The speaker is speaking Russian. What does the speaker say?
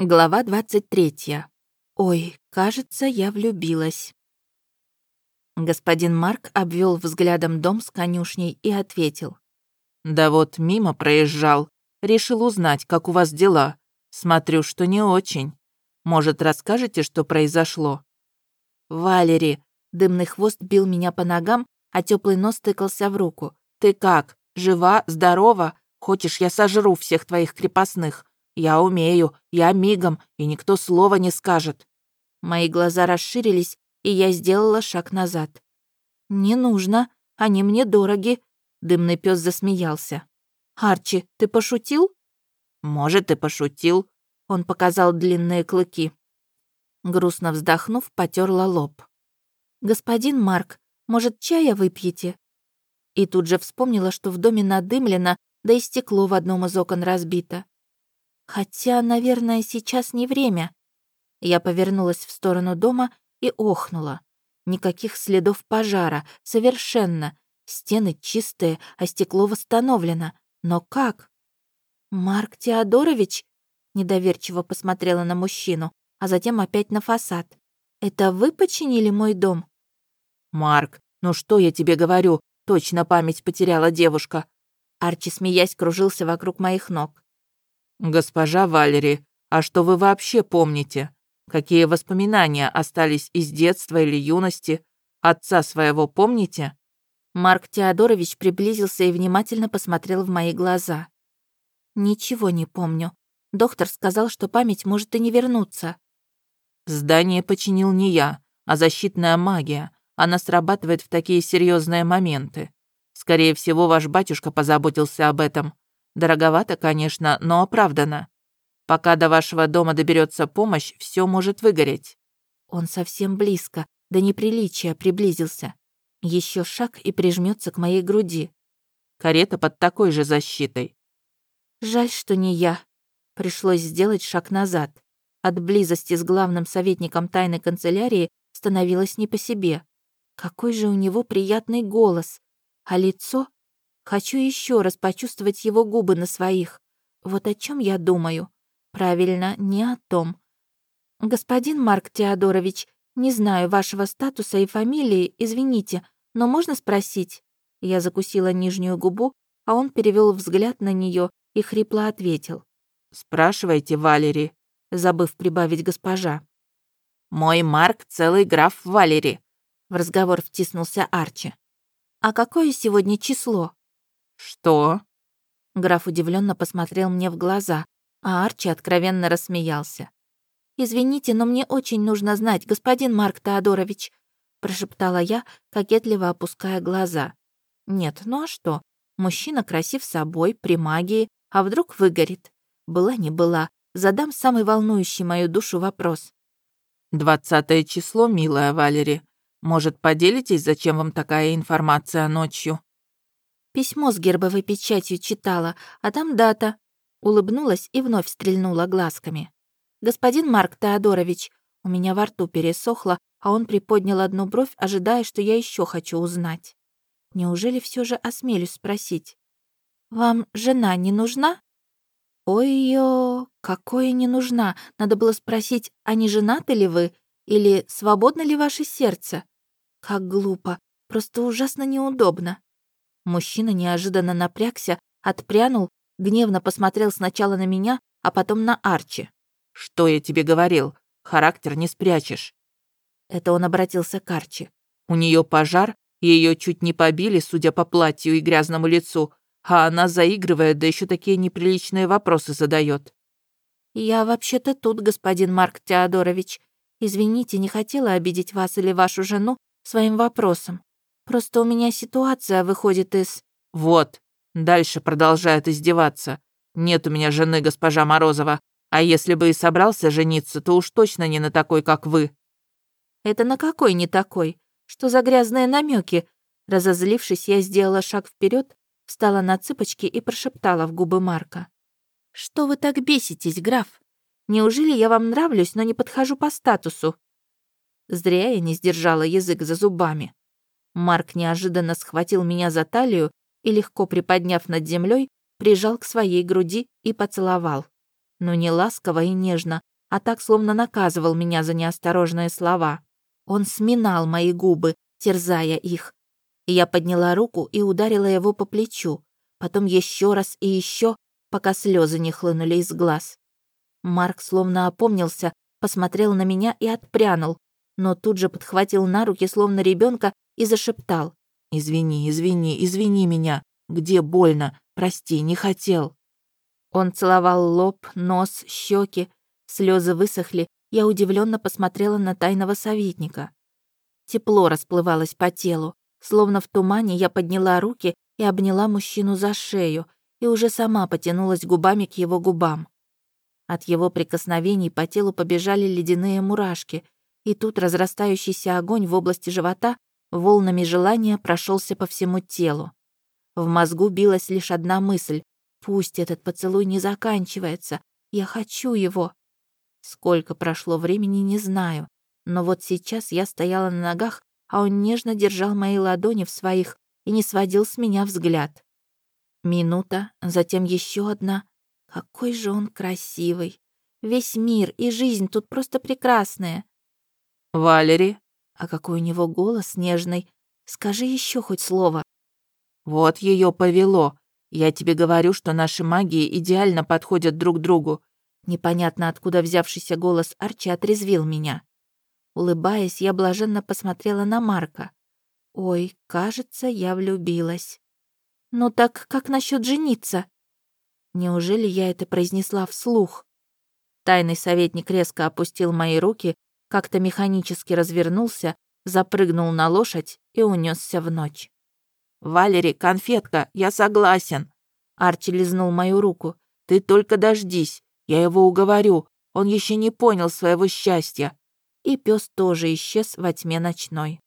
Глава 23. Ой, кажется, я влюбилась. Господин Марк обвел взглядом дом с конюшней и ответил. «Да вот мимо проезжал. Решил узнать, как у вас дела. Смотрю, что не очень. Может, расскажете, что произошло?» «Валери!» Дымный хвост бил меня по ногам, а теплый нос тыкался в руку. «Ты как? Жива? Здорова? Хочешь, я сожру всех твоих крепостных? Я умею, я мигом, и никто слова не скажет». Мои глаза расширились, и я сделала шаг назад. «Не нужно, они мне дороги», — дымный пес засмеялся. «Арчи, ты пошутил?» «Может, и пошутил», — он показал длинные клыки. Грустно вздохнув, потерла лоб. «Господин Марк, может, чая выпьете?» И тут же вспомнила, что в доме надымлено, да и стекло в одном из окон разбито. Хотя, наверное, сейчас не время. Я повернулась в сторону дома и охнула. Никаких следов пожара, совершенно. Стены чистые, а стекло восстановлено. Но как? «Марк Теодорович?» Недоверчиво посмотрела на мужчину, а затем опять на фасад. «Это вы починили мой дом?» «Марк, ну что я тебе говорю? Точно память потеряла девушка». Арчи, смеясь, кружился вокруг моих ног. «Госпожа Валери, а что вы вообще помните? Какие воспоминания остались из детства или юности? Отца своего помните?» Марк Теодорович приблизился и внимательно посмотрел в мои глаза. «Ничего не помню. Доктор сказал, что память может и не вернуться». «Здание починил не я, а защитная магия. Она срабатывает в такие серьезные моменты. Скорее всего, ваш батюшка позаботился об этом. Дороговато, конечно, но оправдано. Пока до вашего дома доберется помощь, все может выгореть. Он совсем близко, до неприличия приблизился. Еще шаг и прижмется к моей груди. Карета под такой же защитой. Жаль, что не я. Пришлось сделать шаг назад. От близости с главным советником тайной канцелярии становилось не по себе. Какой же у него приятный голос. А лицо Хочу еще раз почувствовать его губы на своих. Вот о чем я думаю. Правильно, не о том. Господин Марк Теодорович, не знаю вашего статуса и фамилии, извините, но можно спросить? Я закусила нижнюю губу, а он перевел взгляд на нее и хрипло ответил. «Спрашивайте, Валери», забыв прибавить госпожа. «Мой Марк целый граф Валери», в разговор втиснулся Арчи. «А какое сегодня число?» «Что?» Граф удивленно посмотрел мне в глаза, а Арчи откровенно рассмеялся. «Извините, но мне очень нужно знать, господин Марк Теодорович», прошептала я, кокетливо опуская глаза. «Нет, ну а что? Мужчина красив собой, при магии, а вдруг выгорит? Была не была, задам самый волнующий мою душу вопрос». «Двадцатое число, милая Валери. Может, поделитесь, зачем вам такая информация ночью?» Письмо с гербовой печатью читала, а там дата. Улыбнулась и вновь стрельнула глазками. «Господин Марк Теодорович, у меня во рту пересохло, а он приподнял одну бровь, ожидая, что я еще хочу узнать. Неужели все же осмелюсь спросить? «Вам жена не нужна?» «Ой-ё, какое не нужна? Надо было спросить, а не женаты ли вы? Или свободно ли ваше сердце?» Как глупо, просто ужасно неудобно. Мужчина неожиданно напрягся, отпрянул, гневно посмотрел сначала на меня, а потом на Арчи. «Что я тебе говорил? Характер не спрячешь». Это он обратился к Арчи. «У нее пожар, ее чуть не побили, судя по платью и грязному лицу, а она заигрывает, да еще такие неприличные вопросы задает. «Я вообще-то тут, господин Марк Теодорович. Извините, не хотела обидеть вас или вашу жену своим вопросом. Просто у меня ситуация выходит из...» «Вот, дальше продолжает издеваться. Нет у меня жены, госпожа Морозова. А если бы и собрался жениться, то уж точно не на такой, как вы». «Это на какой не такой? Что за грязные намеки? Разозлившись, я сделала шаг вперед, встала на цыпочки и прошептала в губы Марка. «Что вы так беситесь, граф? Неужели я вам нравлюсь, но не подхожу по статусу?» Зря я не сдержала язык за зубами. Марк неожиданно схватил меня за талию и, легко приподняв над землей, прижал к своей груди и поцеловал. но не ласково и нежно, а так, словно наказывал меня за неосторожные слова. Он сминал мои губы, терзая их. Я подняла руку и ударила его по плечу, потом еще раз и еще, пока слезы не хлынули из глаз. Марк словно опомнился, посмотрел на меня и отпрянул, но тут же подхватил на руки, словно ребенка, и зашептал. «Извини, извини, извини меня. Где больно? Прости, не хотел». Он целовал лоб, нос, щеки. Слезы высохли, я удивленно посмотрела на тайного советника. Тепло расплывалось по телу. Словно в тумане я подняла руки и обняла мужчину за шею, и уже сама потянулась губами к его губам. От его прикосновений по телу побежали ледяные мурашки, и тут разрастающийся огонь в области живота волнами желания прошелся по всему телу. В мозгу билась лишь одна мысль — пусть этот поцелуй не заканчивается, я хочу его. Сколько прошло времени, не знаю, но вот сейчас я стояла на ногах, а он нежно держал мои ладони в своих и не сводил с меня взгляд. Минута, затем еще одна. Какой же он красивый. Весь мир и жизнь тут просто прекрасная. «Валери?» А какой у него голос нежный. Скажи еще хоть слово. «Вот ее повело. Я тебе говорю, что наши магии идеально подходят друг другу». Непонятно откуда взявшийся голос Арчи отрезвил меня. Улыбаясь, я блаженно посмотрела на Марка. Ой, кажется, я влюбилась. Ну так как насчет жениться? Неужели я это произнесла вслух? Тайный советник резко опустил мои руки, как-то механически развернулся, запрыгнул на лошадь и унесся в ночь. «Валери, конфетка, я согласен!» Арчи лизнул мою руку. «Ты только дождись, я его уговорю, он еще не понял своего счастья». И пес тоже исчез во тьме ночной.